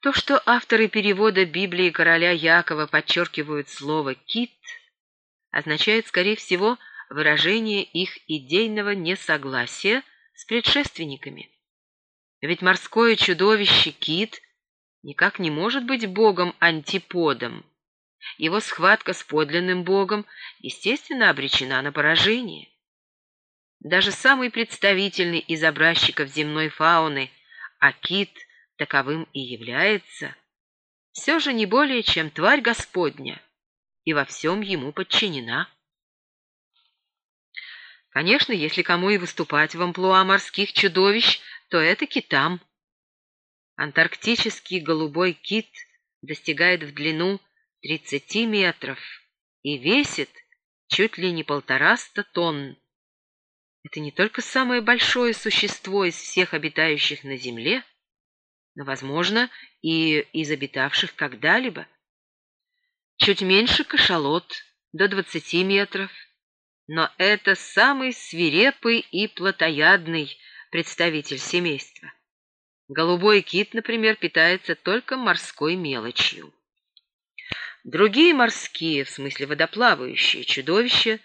То, что авторы перевода Библии короля Якова подчеркивают слово «кит», означает, скорее всего, выражение их идейного несогласия с предшественниками. Ведь морское чудовище кит никак не может быть богом-антиподом. Его схватка с подлинным богом, естественно, обречена на поражение. Даже самый представительный из образчиков земной фауны, а кит таковым и является, все же не более, чем тварь Господня, и во всем ему подчинена. Конечно, если кому и выступать в амплуа морских чудовищ, то это китам. Антарктический голубой кит достигает в длину 30 метров и весит чуть ли не полтораста тонн. Это не только самое большое существо из всех обитающих на Земле, возможно, и из обитавших когда-либо. Чуть меньше кашалот, до 20 метров, но это самый свирепый и плотоядный представитель семейства. Голубой кит, например, питается только морской мелочью. Другие морские, в смысле водоплавающие, чудовища,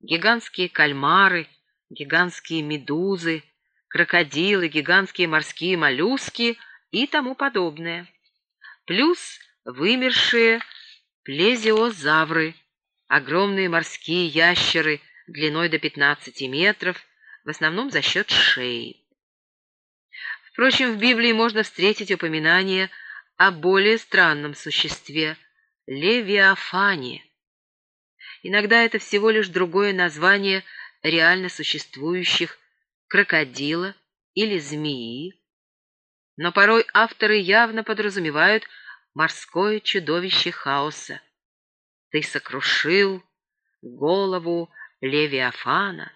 гигантские кальмары, гигантские медузы, крокодилы, гигантские морские моллюски и тому подобное. Плюс вымершие плезиозавры – огромные морские ящеры длиной до 15 метров, в основном за счет шеи. Впрочем, в Библии можно встретить упоминание о более странном существе – Левиафане. Иногда это всего лишь другое название реально существующих крокодила или змеи, но порой авторы явно подразумевают морское чудовище хаоса, ты сокрушил голову Левиафана.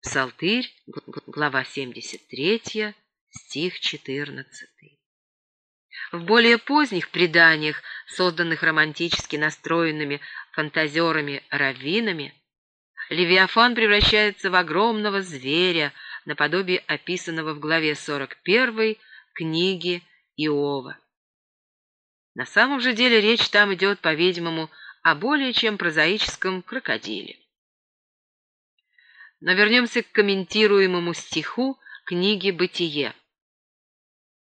Псалтырь, глава 73, стих 14. В более поздних преданиях, созданных романтически настроенными фантазерами-раввинами, Левиафан превращается в огромного зверя, наподобие описанного в главе 41 книги Иова. На самом же деле речь там идет, по-видимому, о более чем прозаическом крокодиле. Но вернемся к комментируемому стиху книги «Бытие».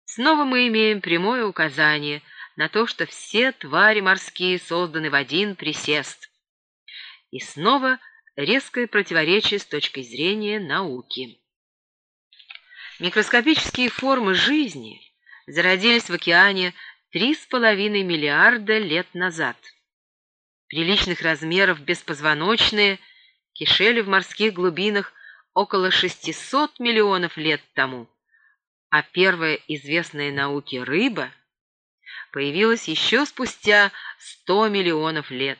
Снова мы имеем прямое указание на то, что все твари морские созданы в один присест. И снова резкое противоречие с точки зрения науки. Микроскопические формы жизни зародились в океане три с половиной миллиарда лет назад. Приличных размеров беспозвоночные кишели в морских глубинах около 600 миллионов лет тому, а первая известная науке рыба появилась еще спустя 100 миллионов лет.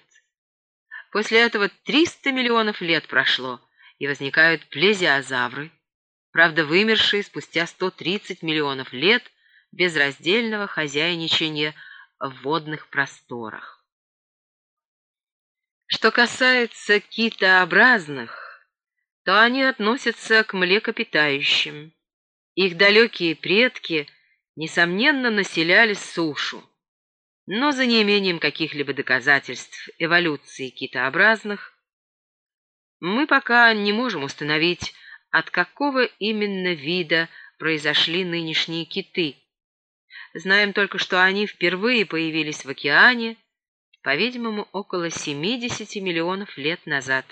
После этого 300 миллионов лет прошло, и возникают плезиозавры, правда вымершие спустя 130 миллионов лет – безраздельного хозяйничания в водных просторах. Что касается китообразных, то они относятся к млекопитающим. Их далекие предки, несомненно, населяли сушу, но за неимением каких-либо доказательств эволюции китообразных мы пока не можем установить, от какого именно вида произошли нынешние киты, Знаем только, что они впервые появились в океане, по-видимому, около 70 миллионов лет назад.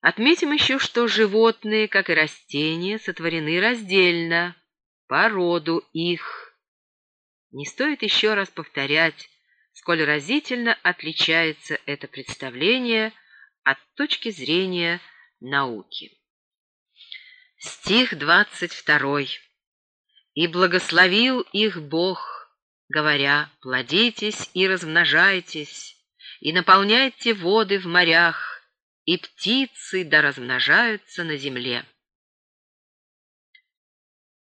Отметим еще, что животные, как и растения, сотворены раздельно, по роду их. Не стоит еще раз повторять, сколь разительно отличается это представление от точки зрения науки. Стих двадцать второй. И благословил их Бог, говоря, плодитесь и размножайтесь, и наполняйте воды в морях, и птицы да размножаются на земле.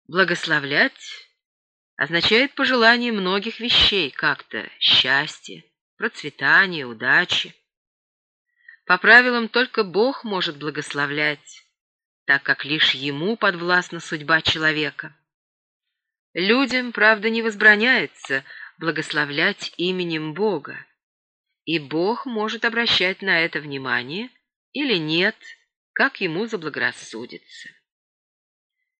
Благословлять означает пожелание многих вещей, как-то счастья, процветания, удачи. По правилам только Бог может благословлять, так как лишь Ему подвластна судьба человека. Людям, правда, не возбраняется благословлять именем Бога, и Бог может обращать на это внимание или нет, как ему заблагорассудится.